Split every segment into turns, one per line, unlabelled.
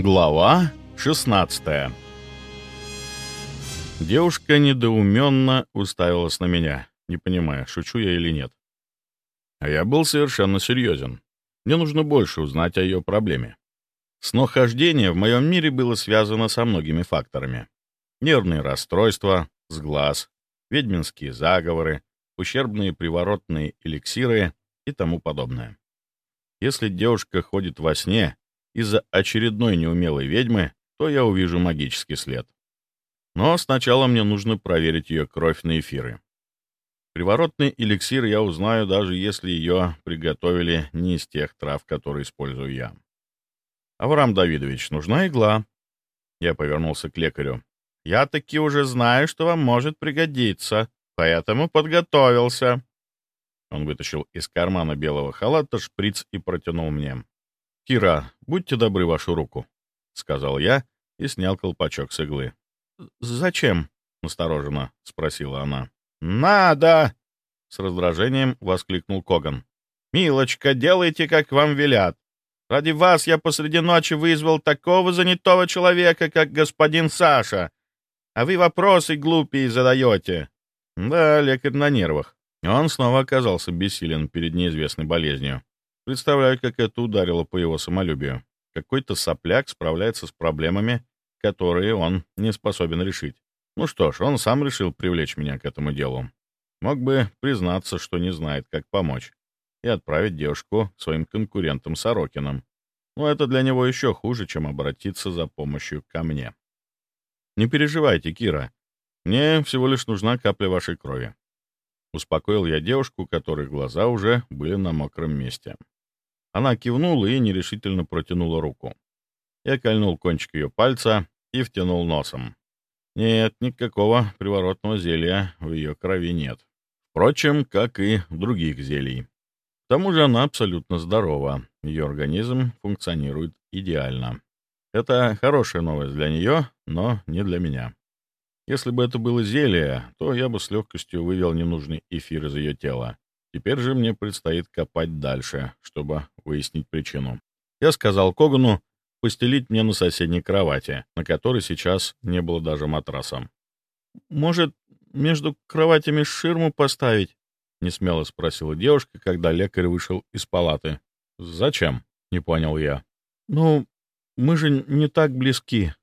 Глава 16 Девушка недоуменно уставилась на меня, не понимая, шучу я или нет. А я был совершенно серьезен. Мне нужно больше узнать о ее проблеме. Снохождение в моем мире было связано со многими факторами. Нервные расстройства, сглаз, ведьминские заговоры, ущербные приворотные эликсиры и тому подобное. Если девушка ходит во сне из-за очередной неумелой ведьмы, то я увижу магический след. Но сначала мне нужно проверить ее кровь на эфиры. Приворотный эликсир я узнаю, даже если ее приготовили не из тех трав, которые использую я. «Авраам Давидович, нужна игла?» Я повернулся к лекарю. «Я таки уже знаю, что вам может пригодиться, поэтому подготовился». Он вытащил из кармана белого халата шприц и протянул мне. «Кира, будьте добры вашу руку», — сказал я и снял колпачок с иглы. «Зачем?» — настороженно спросила она. «Надо!» — с раздражением воскликнул Коган. «Милочка, делайте, как вам велят. Ради вас я посреди ночи вызвал такого занятого человека, как господин Саша. А вы вопросы глупые задаете». Да, лекарь на нервах. Он снова оказался бессилен перед неизвестной болезнью. Представляю, как это ударило по его самолюбию. Какой-то сопляк справляется с проблемами, которые он не способен решить. Ну что ж, он сам решил привлечь меня к этому делу. Мог бы признаться, что не знает, как помочь, и отправить девушку своим конкурентам Сорокиным. Но это для него еще хуже, чем обратиться за помощью ко мне. Не переживайте, Кира. Мне всего лишь нужна капля вашей крови. Успокоил я девушку, которой глаза уже были на мокром месте. Она кивнула и нерешительно протянула руку. Я кольнул кончик ее пальца и втянул носом. Нет, никакого приворотного зелья в ее крови нет. Впрочем, как и других зелий. К тому же она абсолютно здорова, ее организм функционирует идеально. Это хорошая новость для нее, но не для меня. Если бы это было зелье, то я бы с легкостью вывел ненужный эфир из ее тела. Теперь же мне предстоит копать дальше, чтобы выяснить причину. Я сказал Когану постелить мне на соседней кровати, на которой сейчас не было даже матраса. «Может, между кроватями ширму поставить?» — несмело спросила девушка, когда лекарь вышел из палаты. «Зачем?» — не понял я. «Ну, мы же не так близки».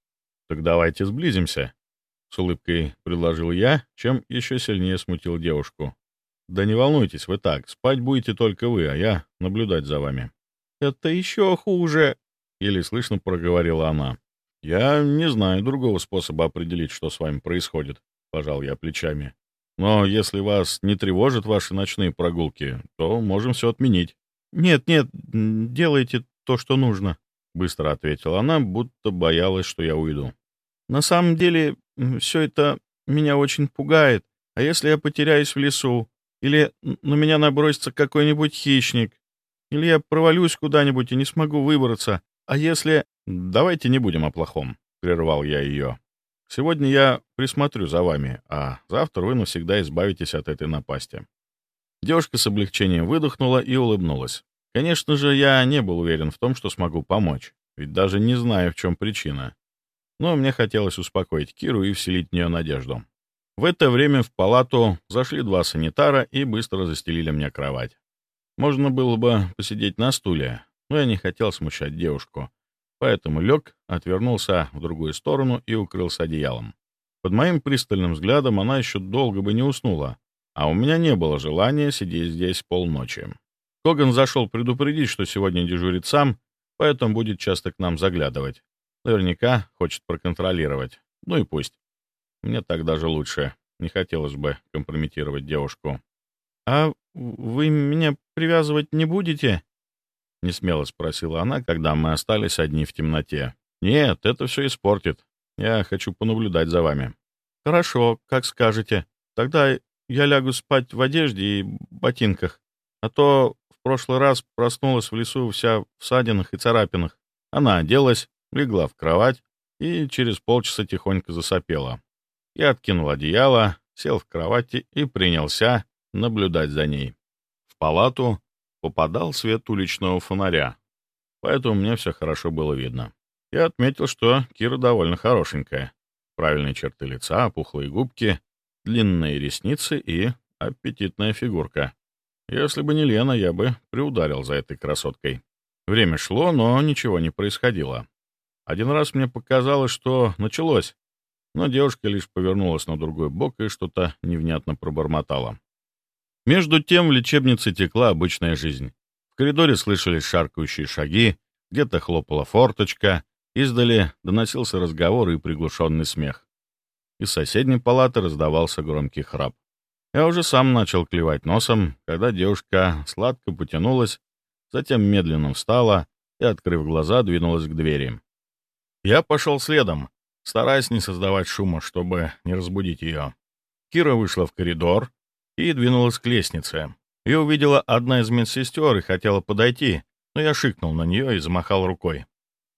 «Так давайте сблизимся», — с улыбкой предложил я, чем еще сильнее смутил девушку. «Да не волнуйтесь вы так, спать будете только вы, а я наблюдать за вами». «Это еще хуже», — еле слышно проговорила она. «Я не знаю другого способа определить, что с вами происходит», — пожал я плечами. «Но если вас не тревожат ваши ночные прогулки, то можем все отменить». «Нет, нет, делайте то, что нужно», — быстро ответила она, будто боялась, что я уйду. «На самом деле, все это меня очень пугает. А если я потеряюсь в лесу? Или на меня набросится какой-нибудь хищник? Или я провалюсь куда-нибудь и не смогу выбраться? А если... Давайте не будем о плохом, — прервал я ее. Сегодня я присмотрю за вами, а завтра вы навсегда избавитесь от этой напасти. Девушка с облегчением выдохнула и улыбнулась. Конечно же, я не был уверен в том, что смогу помочь, ведь даже не знаю, в чем причина. Но мне хотелось успокоить Киру и вселить в нее надежду. В это время в палату зашли два санитара и быстро застелили мне кровать. Можно было бы посидеть на стуле, но я не хотел смущать девушку, поэтому лег, отвернулся в другую сторону и укрылся одеялом. Под моим пристальным взглядом она еще долго бы не уснула, а у меня не было желания сидеть здесь полночи. Коган зашел предупредить, что сегодня дежурит сам, поэтому будет часто к нам заглядывать. Наверняка хочет проконтролировать. Ну и пусть. Мне так даже лучше. Не хотелось бы компрометировать девушку. «А вы меня привязывать не будете?» — несмело спросила она, когда мы остались одни в темноте. «Нет, это все испортит. Я хочу понаблюдать за вами». «Хорошо, как скажете. Тогда я лягу спать в одежде и ботинках. А то в прошлый раз проснулась в лесу вся в садинах и царапинах. Она оделась, легла в кровать и через полчаса тихонько засопела. Я откинул одеяло, сел в кровати и принялся наблюдать за ней. В палату попадал свет уличного фонаря, поэтому мне все хорошо было видно. Я отметил, что Кира довольно хорошенькая. Правильные черты лица, пухлые губки, длинные ресницы и аппетитная фигурка. Если бы не Лена, я бы приударил за этой красоткой. Время шло, но ничего не происходило. Один раз мне показалось, что началось, но девушка лишь повернулась на другой бок и что-то невнятно пробормотала. Между тем в лечебнице текла обычная жизнь. В коридоре слышались шаркающие шаги, где-то хлопала форточка, издали доносился разговор и приглушенный смех. Из соседней палаты раздавался громкий храп. Я уже сам начал клевать носом, когда девушка сладко потянулась, затем медленно встала и, открыв глаза, двинулась к двери. Я пошел следом, стараясь не создавать шума, чтобы не разбудить ее. Кира вышла в коридор и двинулась к лестнице. Ее увидела одна из медсестер и хотела подойти, но я шикнул на нее и замахал рукой.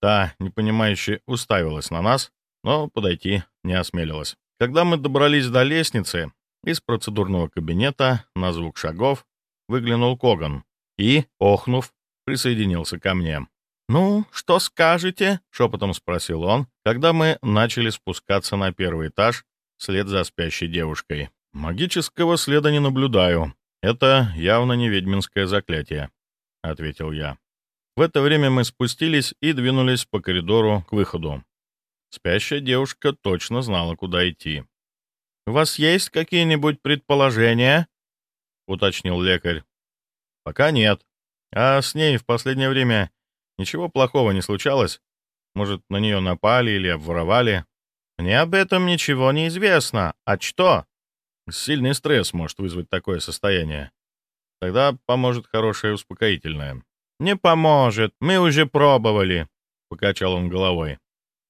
Та, непонимающе, уставилась на нас, но подойти не осмелилась. Когда мы добрались до лестницы, из процедурного кабинета на звук шагов выглянул Коган и, охнув, присоединился ко мне. «Ну, что скажете?» — шепотом спросил он, когда мы начали спускаться на первый этаж вслед за спящей девушкой. «Магического следа не наблюдаю. Это явно не ведьминское заклятие», — ответил я. В это время мы спустились и двинулись по коридору к выходу. Спящая девушка точно знала, куда идти. «У вас есть какие-нибудь предположения?» — уточнил лекарь. «Пока нет. А с ней в последнее время ничего плохого не случалось? Может, на нее напали или обворовали?» «Мне об этом ничего не известно. А что?» «Сильный стресс может вызвать такое состояние. Тогда поможет хорошее успокоительное». «Не поможет. Мы уже пробовали», — покачал он головой.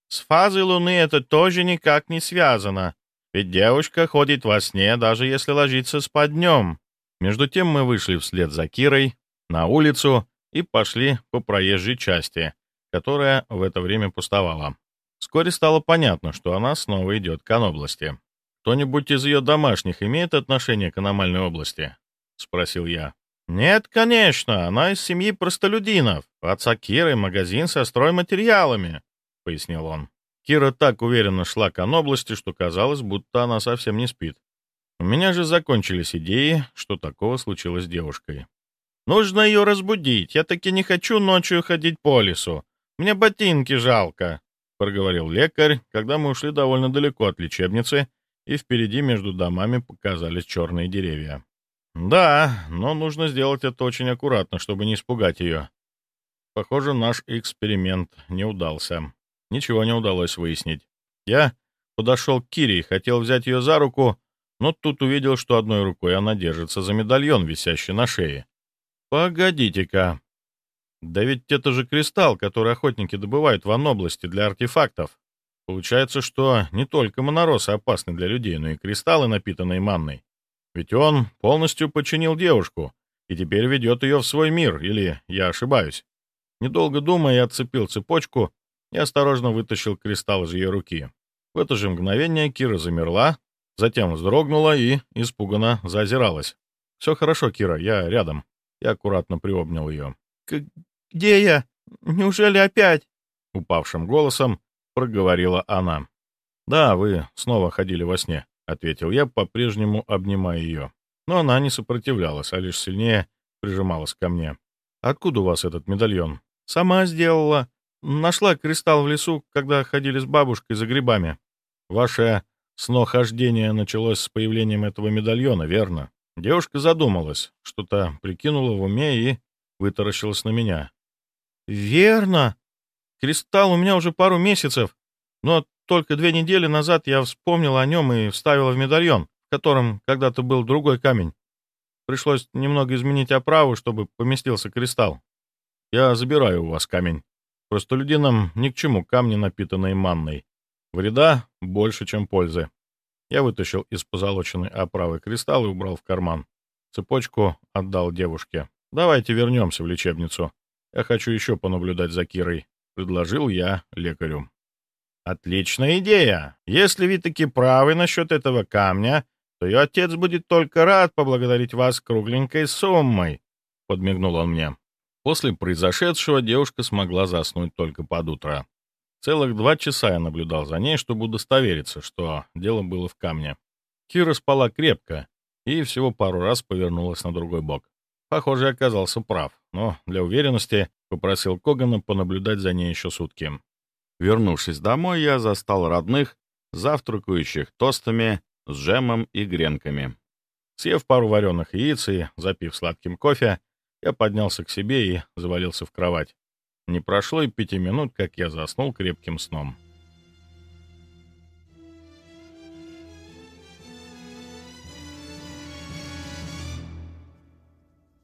«С фазой Луны это тоже никак не связано. Ведь девушка ходит во сне, даже если ложится спать днем. Между тем мы вышли вслед за Кирой на улицу и пошли по проезжей части, которая в это время пустовала. Вскоре стало понятно, что она снова идет к области. «Кто-нибудь из ее домашних имеет отношение к аномальной области?» — спросил я. «Нет, конечно, она из семьи простолюдинов. Отца Киры магазин со стройматериалами», — пояснил он. Кира так уверенно шла к области, что казалось, будто она совсем не спит. У меня же закончились идеи, что такого случилось с девушкой. «Нужно ее разбудить. Я таки не хочу ночью ходить по лесу. Мне ботинки жалко», — проговорил лекарь, когда мы ушли довольно далеко от лечебницы, и впереди между домами показались черные деревья. «Да, но нужно сделать это очень аккуратно, чтобы не испугать ее. Похоже, наш эксперимент не удался». Ничего не удалось выяснить. Я подошел к Кире и хотел взять ее за руку, но тут увидел, что одной рукой она держится за медальон, висящий на шее. «Погодите-ка. Да ведь это же кристалл, который охотники добывают в области для артефактов. Получается, что не только моноросы опасны для людей, но и кристаллы, напитанные манной. Ведь он полностью подчинил девушку и теперь ведет ее в свой мир, или я ошибаюсь?» Недолго думая, я отцепил цепочку и осторожно вытащил кристалл из ее руки. В это же мгновение Кира замерла, затем вздрогнула и испуганно зазиралась. «Все хорошо, Кира, я рядом». Я аккуратно приобнял ее. «Где я? Неужели опять?» Упавшим голосом проговорила она. «Да, вы снова ходили во сне», — ответил я, по-прежнему обнимая ее. Но она не сопротивлялась, а лишь сильнее прижималась ко мне. «Откуда у вас этот медальон?» «Сама сделала. Нашла кристалл в лесу, когда ходили с бабушкой за грибами. Ваше снохождение началось с появлением этого медальона, верно? Девушка задумалась, что-то прикинула в уме и вытаращилась на меня. «Верно. Кристалл у меня уже пару месяцев, но только две недели назад я вспомнила о нем и вставила в медальон, в котором когда-то был другой камень. Пришлось немного изменить оправу, чтобы поместился кристалл. Я забираю у вас камень. Простолюдинам ни к чему камни, напитанные манной. Вреда больше, чем пользы. Я вытащил из позолоченной оправы кристалл и убрал в карман. Цепочку отдал девушке. «Давайте вернемся в лечебницу. Я хочу еще понаблюдать за Кирой», — предложил я лекарю. «Отличная идея! Если вы таки правы насчет этого камня, то ее отец будет только рад поблагодарить вас кругленькой суммой», — подмигнул он мне. После произошедшего девушка смогла заснуть только под утро.
Целых два часа я наблюдал за ней, чтобы удостовериться, что дело было в камне. Кира спала крепко и всего пару раз повернулась на другой бок. Похоже, я оказался прав, но для уверенности попросил Когана понаблюдать за ней еще сутки. Вернувшись домой, я застал родных, завтракающих тостами с джемом и гренками. Съев пару вареных яиц и запив сладким кофе, я поднялся к себе и завалился в кровать. Не прошло и пяти минут, как я заснул крепким сном.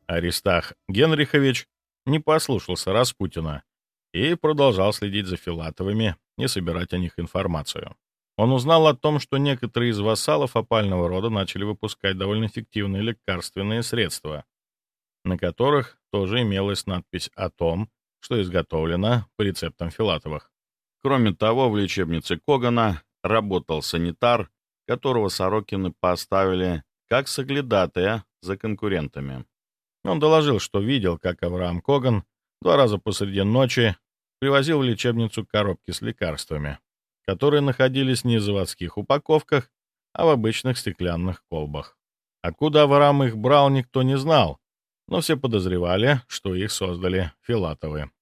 Аристах Генрихович не послушался Распутина и продолжал следить за Филатовыми и собирать о них информацию. Он узнал о том, что некоторые из вассалов опального рода начали выпускать довольно эффективные лекарственные средства, на которых тоже имелась надпись о том, что изготовлено по рецептам Филатовых. Кроме того, в лечебнице Когана работал санитар, которого Сорокины поставили как соглядатая за конкурентами. Он доложил, что видел, как Авраам Коган два раза посреди ночи привозил в лечебницу коробки с лекарствами, которые находились не в заводских упаковках, а в обычных стеклянных колбах. Откуда Авраам их брал, никто не знал, но все подозревали, что их создали Филатовы.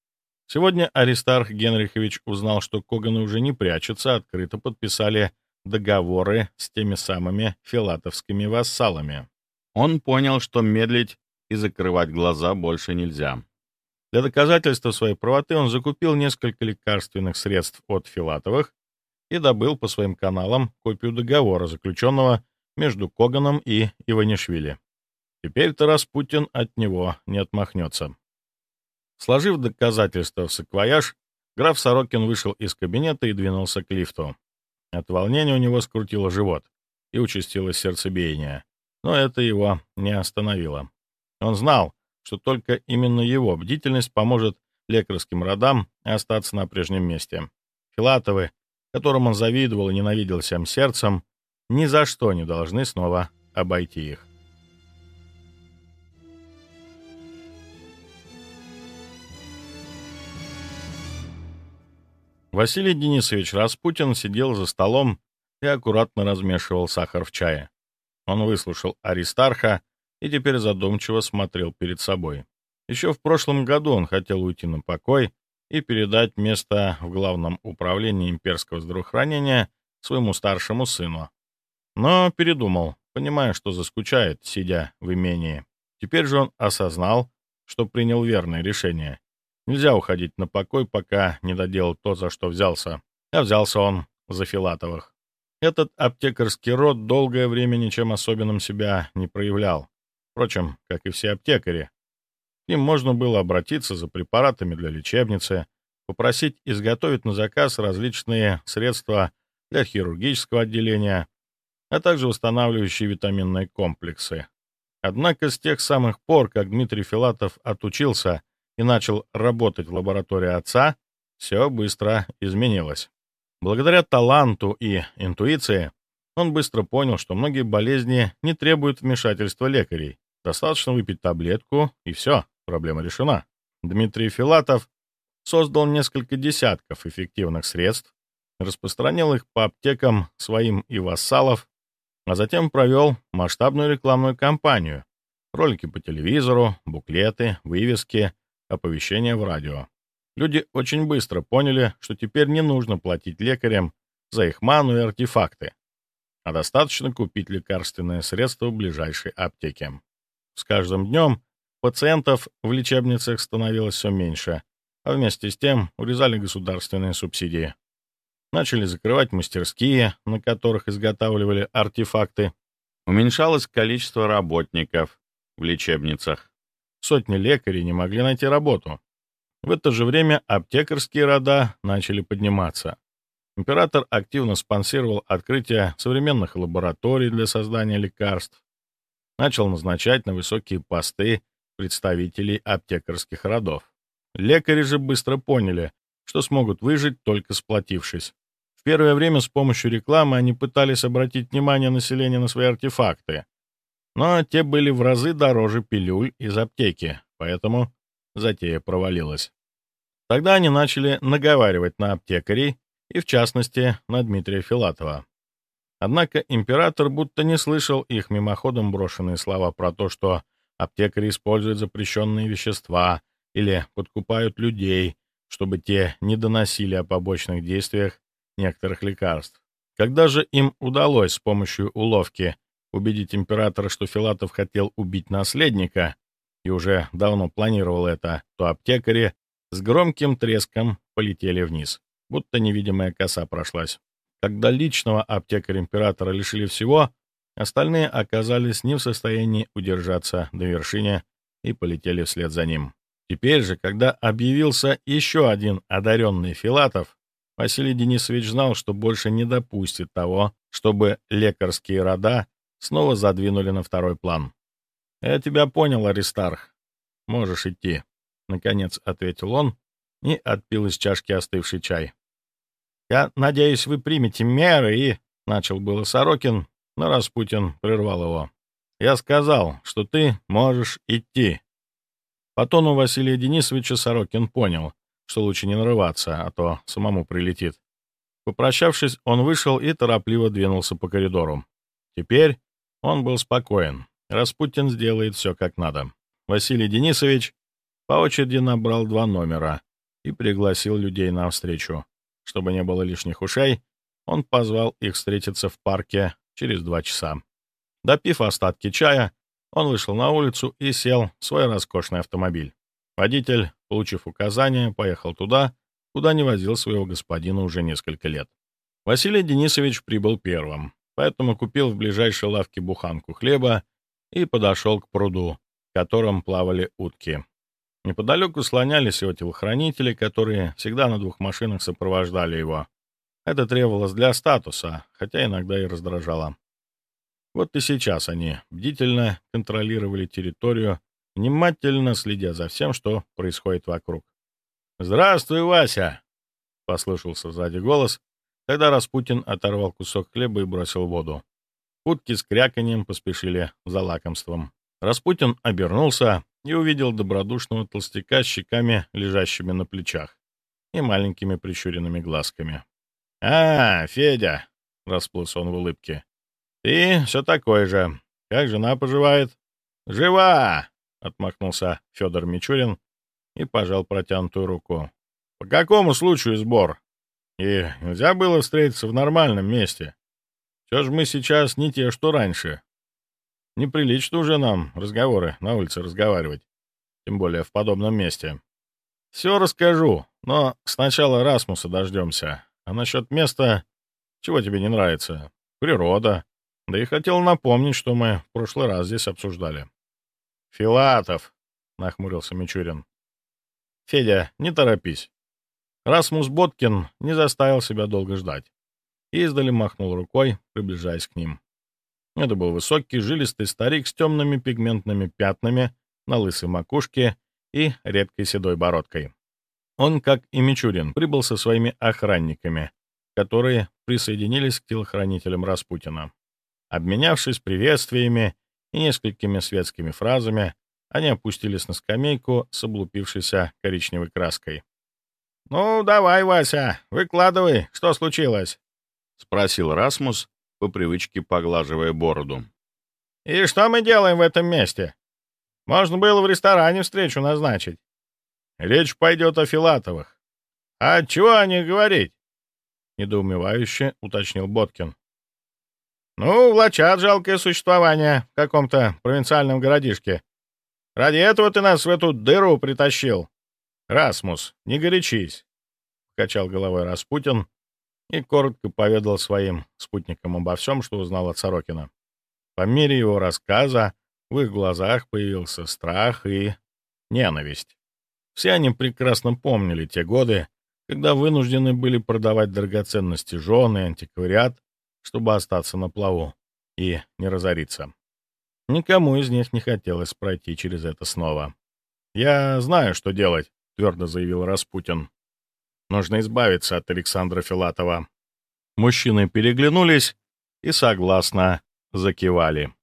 Сегодня Аристарх Генрихович узнал, что Коганы уже не прячутся, открыто подписали договоры с теми самыми филатовскими вассалами. Он понял, что медлить и закрывать глаза больше нельзя. Для доказательства своей правоты он закупил несколько лекарственных средств от Филатовых и добыл по своим каналам копию договора, заключенного между Коганом и Иванишвили. Теперь Тарас Путин от него не отмахнется. Сложив доказательства в саквояж, граф Сорокин вышел из кабинета и двинулся к лифту. От волнения у него скрутило живот и участилось сердцебиение, но это его не остановило. Он знал, что только именно его бдительность поможет лекарским родам остаться на прежнем месте. Филатовы, которым он завидовал и ненавидел всем сердцем, ни за что не должны снова обойти их. Василий Денисович Распутин сидел за столом и аккуратно размешивал сахар в чае. Он выслушал Аристарха и теперь задумчиво смотрел перед собой. Еще в прошлом году он хотел уйти на покой и передать место в главном управлении имперского здравоохранения своему старшему сыну. Но передумал, понимая, что заскучает, сидя в имении. Теперь же он осознал, что принял верное решение. Нельзя уходить на покой, пока не доделал то, за что взялся. А взялся он за Филатовых. Этот аптекарский род долгое время ничем особенным себя не проявлял. Впрочем, как и все аптекари, им можно было обратиться за препаратами для лечебницы, попросить изготовить на заказ различные средства для хирургического отделения, а также восстанавливающие витаминные комплексы. Однако с тех самых пор, как Дмитрий Филатов отучился и начал работать в лаборатории отца, все быстро изменилось. Благодаря таланту и интуиции он быстро понял, что многие болезни не требуют вмешательства лекарей. Достаточно выпить таблетку, и все проблема решена. Дмитрий Филатов создал несколько десятков эффективных средств, распространил их по аптекам своим и вассалов, а затем провел масштабную рекламную кампанию, ролики по телевизору, буклеты, вывески, оповещения в радио. Люди очень быстро поняли, что теперь не нужно платить лекарям за их ману и артефакты, а достаточно купить лекарственное средство в ближайшей аптеке. С каждым днем Пациентов в лечебницах становилось все меньше, а вместе с тем урезали государственные субсидии. Начали закрывать мастерские, на которых изготавливали артефакты. Уменьшалось количество работников в лечебницах. Сотни лекарей не могли найти работу. В это же время аптекарские рода начали подниматься. Император активно спонсировал открытие современных лабораторий для создания лекарств, начал назначать на высокие посты представителей аптекарских родов. Лекари же быстро поняли, что смогут выжить, только сплотившись. В первое время с помощью рекламы они пытались обратить внимание населения на свои артефакты, но те были в разы дороже пилюль из аптеки, поэтому затея провалилась. Тогда они начали наговаривать на аптекарей и, в частности, на Дмитрия Филатова. Однако император будто не слышал их мимоходом брошенные слова про то, что аптекари используют запрещенные вещества или подкупают людей, чтобы те не доносили о побочных действиях некоторых лекарств. Когда же им удалось с помощью уловки убедить императора, что Филатов хотел убить наследника и уже давно планировал это, то аптекари с громким треском полетели вниз, будто невидимая коса прошлась. Когда личного аптекаря императора лишили всего, остальные оказались не в состоянии удержаться до вершины и полетели вслед за ним. Теперь же, когда объявился еще один одаренный Филатов, Василий Денисович знал, что больше не допустит того, чтобы лекарские рода снова задвинули на второй план. «Я тебя понял, Аристарх. Можешь идти», — наконец ответил он и отпил из чашки остывший чай. «Я надеюсь, вы примете меры и...» — начал было Сорокин, но Распутин прервал его. «Я сказал, что ты можешь идти». По тону Василия Денисовича Сорокин понял, что лучше не нарываться, а то самому прилетит. Попрощавшись, он вышел и торопливо двинулся по коридору. Теперь он был спокоен. Распутин сделает все как надо. Василий Денисович по очереди набрал два номера и пригласил людей на встречу. Чтобы не было лишних ушей, он позвал их встретиться в парке через два часа. Допив остатки чая, он вышел на улицу и сел в свой роскошный автомобиль. Водитель, получив указание, поехал туда, куда не возил своего господина уже несколько лет. Василий Денисович прибыл первым, поэтому купил в ближайшей лавке буханку хлеба и подошел к пруду, в котором плавали утки. Неподалеку слонялись его телохранители, которые всегда на двух машинах сопровождали его. Это требовалось для статуса, хотя иногда и раздражало. Вот и сейчас они бдительно контролировали территорию, внимательно следя за всем, что происходит вокруг. «Здравствуй, Вася!» — послышался сзади голос, когда Распутин оторвал кусок хлеба и бросил в воду. Утки с кряканьем поспешили за лакомством. Распутин обернулся и увидел добродушного толстяка с щеками, лежащими на плечах, и маленькими прищуренными глазками. «А, Федя!» — расплылся он в улыбке. «Ты все такой же. Как жена поживает?» «Жива!» — отмахнулся Федор Мичурин и пожал протянутую руку. «По какому случаю сбор? И нельзя было встретиться в нормальном месте. Все же мы сейчас не те, что раньше. Неприлично уже нам разговоры на улице разговаривать, тем более в подобном месте. Все расскажу, но сначала Расмуса дождемся. А насчет места, чего тебе не нравится? Природа, да и хотел напомнить, что мы в прошлый раз здесь обсуждали. «Филатов!» — нахмурился Мичурин. «Федя, не торопись». Расмус Боткин не заставил себя долго ждать. И издали махнул рукой, приближаясь к ним. Это был высокий, жилистый старик с темными пигментными пятнами на лысой макушке и редкой седой бородкой. Он, как и Мичурин, прибыл со своими охранниками, которые присоединились к телохранителям Распутина. Обменявшись приветствиями и несколькими светскими фразами, они опустились на скамейку с облупившейся коричневой краской. «Ну, давай, Вася, выкладывай, что случилось?» — спросил Расмус, по привычке поглаживая бороду. «И что мы делаем в этом месте? Можно было в ресторане встречу назначить. Речь пойдет о Филатовых. А чего о них говорить?» — недоумевающе уточнил Боткин. Ну, влачат жалкое существование в каком-то провинциальном городишке. Ради этого ты нас в эту дыру притащил. Расмус, не горячись, — покачал головой Распутин и коротко поведал своим спутникам обо всем, что узнал от Сорокина. По мере его рассказа в их глазах появился страх и ненависть. Все они прекрасно помнили те годы, когда вынуждены были продавать драгоценности жены и антиквариат чтобы остаться на плаву и не разориться. Никому из них не хотелось пройти через это снова. «Я знаю, что делать», — твердо заявил Распутин. «Нужно избавиться от Александра Филатова». Мужчины переглянулись и согласно закивали.